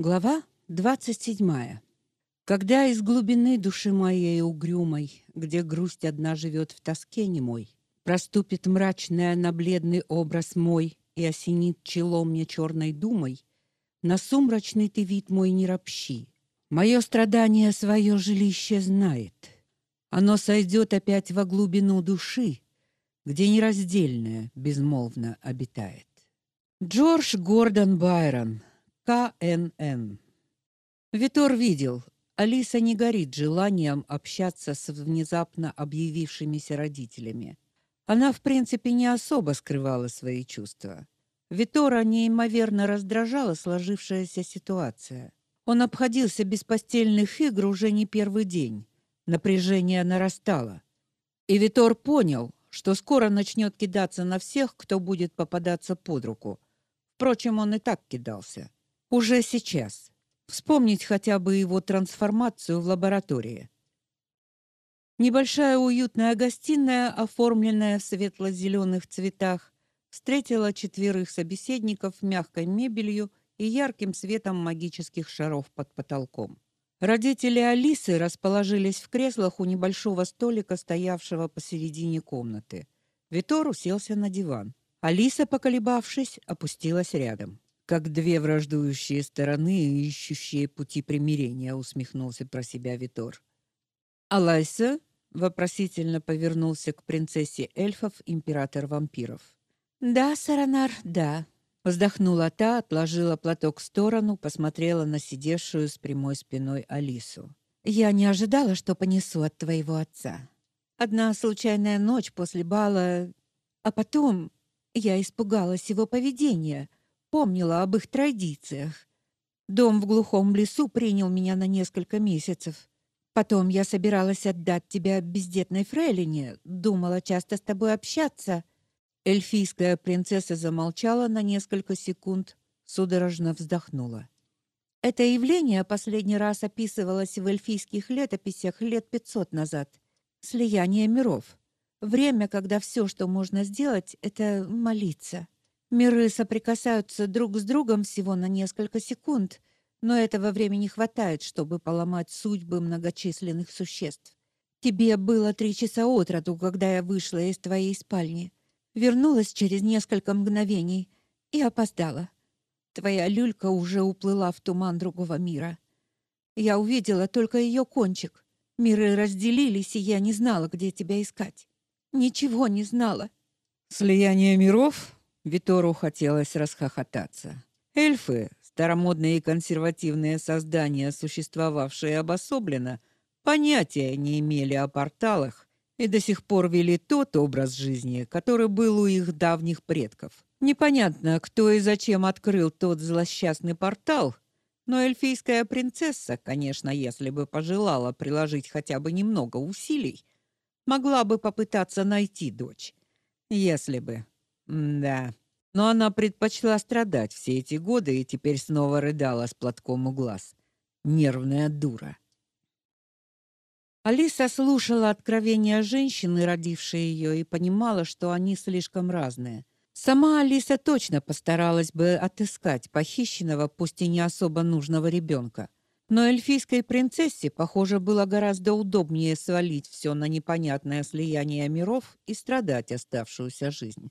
Глава 27. Когда из глубины души моей угрюмой, где грусть одна живет в тоске немой, проступит мрачная на бледный образ мой и осенит чело мне черной думой, на сумрачный ты вид мой не ропщи. Мое страдание свое жилище знает. Оно сойдет опять во глубину души, где нераздельное безмолвно обитает. Джордж Гордон Байрон КНН. Витор видел, Алиса не горит желанием общаться с внезапно объявившимися родителями. Она, в принципе, не особо скрывала свои чувства. Витора неимоверно раздражала сложившаяся ситуация. Он обходился без постельных игр уже не первый день. Напряжение нарастало. И Витор понял, что скоро начнет кидаться на всех, кто будет попадаться под руку. Впрочем, он и так кидался. Уже сейчас. Вспомнить хотя бы его трансформацию в лаборатории. Небольшая уютная гостиная, оформленная в светло зеленых цветах, встретила четверых собеседников мягкой мебелью и ярким светом магических шаров под потолком. Родители Алисы расположились в креслах у небольшого столика, стоявшего посередине комнаты. Витор уселся на диван. Алиса, поколебавшись, опустилась рядом как две враждующие стороны, ищущие пути примирения, усмехнулся про себя Витор. Алайса вопросительно повернулся к принцессе эльфов, император вампиров. Да, Саранар, да. Вздохнула та, отложила платок в сторону, посмотрела на сидевшую с прямой спиной Алису. Я не ожидала, что понесу от твоего отца. Одна случайная ночь после бала, а потом я испугалась его поведения помнила об их традициях. Дом в глухом лесу принял меня на несколько месяцев. Потом я собиралась отдать тебя бездетной фрейлине, думала часто с тобой общаться. Эльфийская принцесса замолчала на несколько секунд, судорожно вздохнула. Это явление последний раз описывалось в эльфийских летописях лет пятьсот назад. Слияние миров. Время, когда все, что можно сделать это молиться. Миры соприкасаются друг с другом всего на несколько секунд, но этого времени хватает, чтобы поломать судьбы многочисленных существ. Тебе было три часа от роду, когда я вышла из твоей спальни. Вернулась через несколько мгновений и опоздала. Твоя люлька уже уплыла в туман другого мира. Я увидела только ее кончик. Миры разделились, и я не знала, где тебя искать. Ничего не знала. Слияние миров Витору хотелось расхохотаться. Эльфы, старомодные и консервативные создания, существовавшие обособленно, понятия не имели о порталах и до сих пор вели тот образ жизни, который был у их давних предков. Непонятно, кто и зачем открыл тот злосчастный портал, но эльфийская принцесса, конечно, если бы пожелала приложить хотя бы немного усилий, могла бы попытаться найти дочь. Если бы. Да. Но она предпочла страдать все эти годы и теперь снова рыдала с платком у глаз. Нервная дура. Алиса слушала откровения женщины, родившей ее, и понимала, что они слишком разные. Сама Алиса точно постаралась бы отыскать похищенного, пусть и не особо нужного ребенка. Но эльфийской принцессе, похоже, было гораздо удобнее свалить все на непонятное слияние миров и страдать оставшуюся жизнь.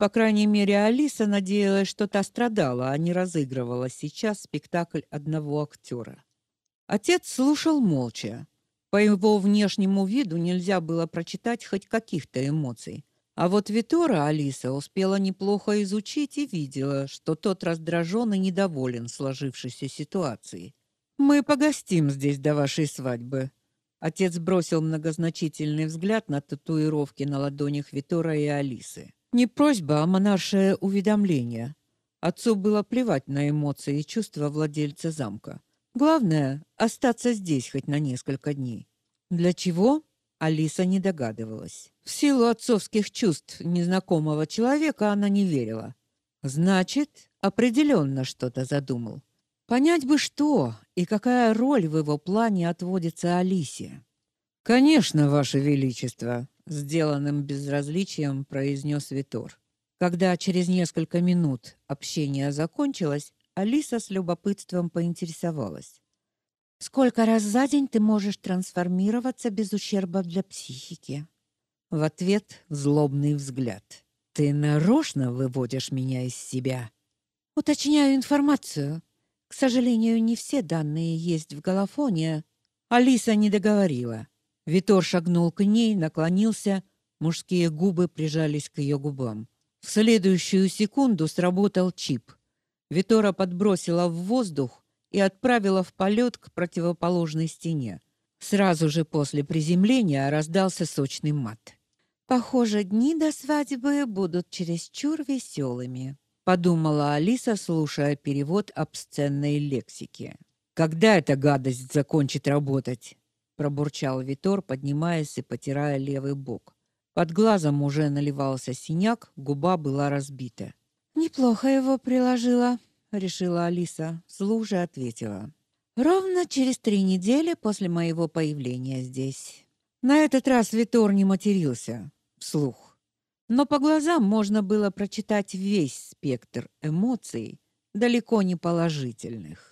По крайней мере, Алиса надеялась, что та страдала, а не разыгрывала сейчас спектакль одного актера. Отец слушал молча. По его внешнему виду нельзя было прочитать хоть каких-то эмоций. А вот Витора Алиса успела неплохо изучить и видела, что тот раздражен и недоволен сложившейся ситуацией. Мы погостим здесь до вашей свадьбы. Отец бросил многозначительный взгляд на татуировки на ладонях Витора и Алисы. Не просьба, а монаршее уведомление. Отцу было плевать на эмоции и чувства владельца замка. Главное остаться здесь хоть на несколько дней. Для чего? Алиса не догадывалась. В силу отцовских чувств незнакомого человека она не верила. Значит, определенно что-то задумал. Понять бы что и какая роль в его плане отводится Алисе. Конечно, ваше величество, сделанным безразличием произнес Витор. Когда через несколько минут общение закончилось, Алиса с любопытством поинтересовалась: "Сколько раз за день ты можешь трансформироваться без ущерба для психики?" В ответ злобный взгляд. Ты нарочно выводишь меня из себя. Уточняю информацию. К сожалению, не все данные есть в голофоне. Алиса не договорила. Витор шагнул к ней, наклонился, мужские губы прижались к ее губам. В следующую секунду сработал чип. Витора подбросила в воздух и отправила в полет к противоположной стене. Сразу же после приземления раздался сочный мат. Похоже, дни до свадьбы будут чересчур веселыми», — подумала Алиса, слушая перевод обсценной лексики. «Когда эта гадость закончит работать?» — пробурчал Витор, поднимаясь и потирая левый бок. Под глазом уже наливался синяк, губа была разбита. «Неплохо его приложила», — решила Алиса. Служа ответила. «Ровно через три недели после моего появления здесь». На этот раз Витор не матерился вслух. Но по глазам можно было прочитать весь спектр эмоций, далеко не положительных.